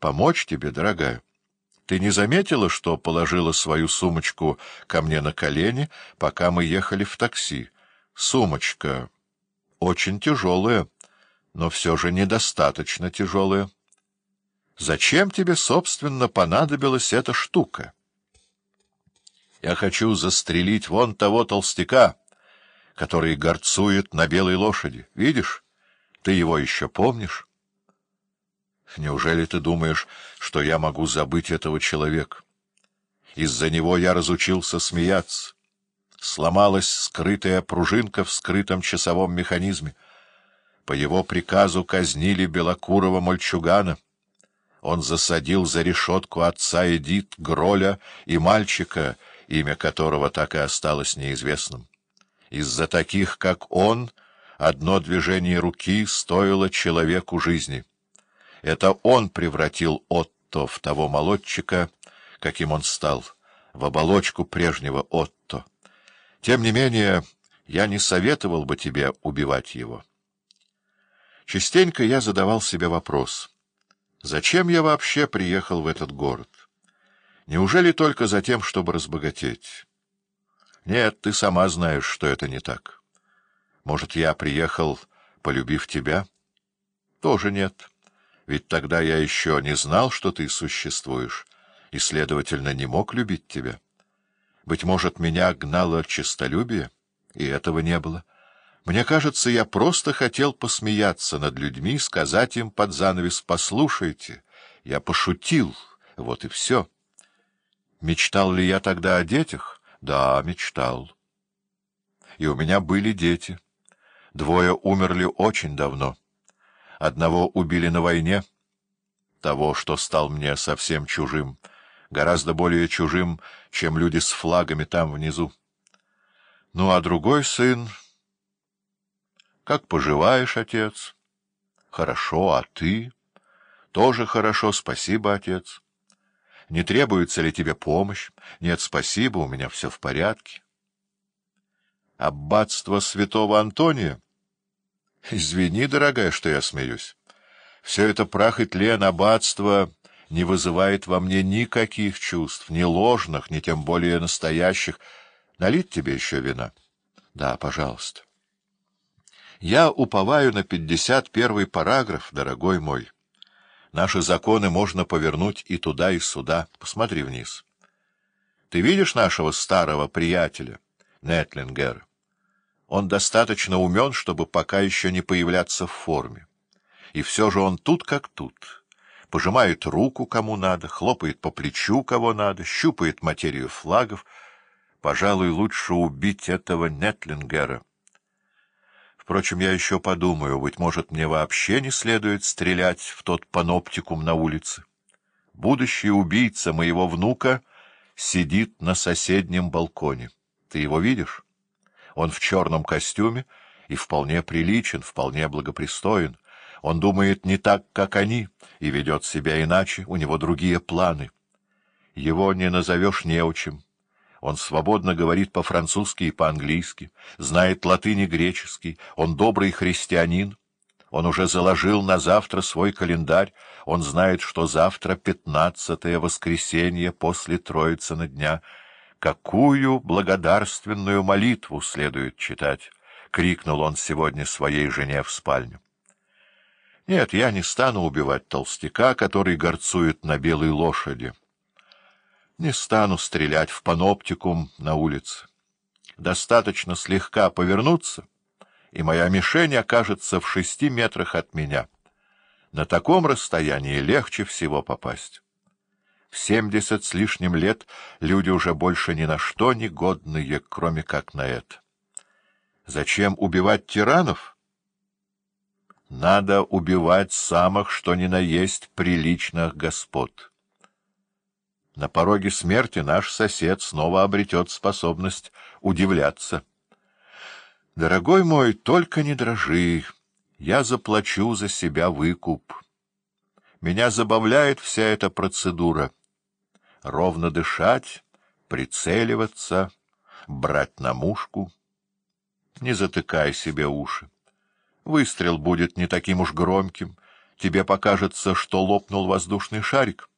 помочь тебе, дорогая. Ты не заметила, что положила свою сумочку ко мне на колени, пока мы ехали в такси? Сумочка очень тяжелая, но все же недостаточно тяжелая. Зачем тебе, собственно, понадобилась эта штука? Я хочу застрелить вон того толстяка, который горцует на белой лошади. Видишь? Ты его еще помнишь? Неужели ты думаешь, что я могу забыть этого человека? Из-за него я разучился смеяться. Сломалась скрытая пружинка в скрытом часовом механизме. По его приказу казнили белокурого мальчугана — он засадил за решетку отца Эдит, Гроля и мальчика, имя которого так и осталось неизвестным. Из-за таких, как он, одно движение руки стоило человеку жизни. Это он превратил Отто в того молодчика, каким он стал, в оболочку прежнего Отто. Тем не менее, я не советовал бы тебе убивать его. Частенько я задавал себе вопрос — Зачем я вообще приехал в этот город? Неужели только за тем, чтобы разбогатеть? Нет, ты сама знаешь, что это не так. Может, я приехал, полюбив тебя? Тоже нет. Ведь тогда я еще не знал, что ты существуешь, и, следовательно, не мог любить тебя. Быть может, меня гнало честолюбие, и этого не было. Мне кажется, я просто хотел посмеяться над людьми, сказать им под занавес «послушайте». Я пошутил, вот и все. Мечтал ли я тогда о детях? Да, мечтал. И у меня были дети. Двое умерли очень давно. Одного убили на войне, того, что стал мне совсем чужим, гораздо более чужим, чем люди с флагами там внизу. Ну, а другой сын... Как поживаешь, отец? Хорошо, а ты? Тоже хорошо, спасибо, отец. Не требуется ли тебе помощь? Нет, спасибо, у меня все в порядке. Аббатство святого Антония? Извини, дорогая, что я смеюсь. Все это прах и тлен аббатства не вызывает во мне никаких чувств, ни ложных, ни тем более настоящих. Налить тебе еще вина? Да, пожалуйста. Я уповаю на пятьдесят первый параграф, дорогой мой. Наши законы можно повернуть и туда, и сюда. Посмотри вниз. Ты видишь нашего старого приятеля, Нетлингера? Он достаточно умен, чтобы пока еще не появляться в форме. И все же он тут как тут. Пожимает руку, кому надо, хлопает по плечу, кого надо, щупает материю флагов. Пожалуй, лучше убить этого Нетлингера. Впрочем, я еще подумаю, быть может, мне вообще не следует стрелять в тот паноптикум на улице. Будущий убийца моего внука сидит на соседнем балконе. Ты его видишь? Он в черном костюме и вполне приличен, вполне благопристоен. Он думает не так, как они, и ведет себя иначе, у него другие планы. Его не назовешь неучим. Он свободно говорит по-французски и по-английски, знает латынь и греческий, он добрый христианин. Он уже заложил на завтра свой календарь, он знает, что завтра пятнадцатое воскресенье после Троицына дня. Какую благодарственную молитву следует читать? — крикнул он сегодня своей жене в спальню. Нет, я не стану убивать толстяка, который горцует на белой лошади. Не стану стрелять в паноптикум на улице. Достаточно слегка повернуться, и моя мишень окажется в шести метрах от меня. На таком расстоянии легче всего попасть. В семьдесят с лишним лет люди уже больше ни на что не годные, кроме как на это. Зачем убивать тиранов? Надо убивать самых, что ни на есть, приличных господ. На пороге смерти наш сосед снова обретет способность удивляться. Дорогой мой, только не дрожи, я заплачу за себя выкуп. Меня забавляет вся эта процедура. Ровно дышать, прицеливаться, брать на мушку. Не затыкай себе уши. Выстрел будет не таким уж громким, тебе покажется, что лопнул воздушный шарик.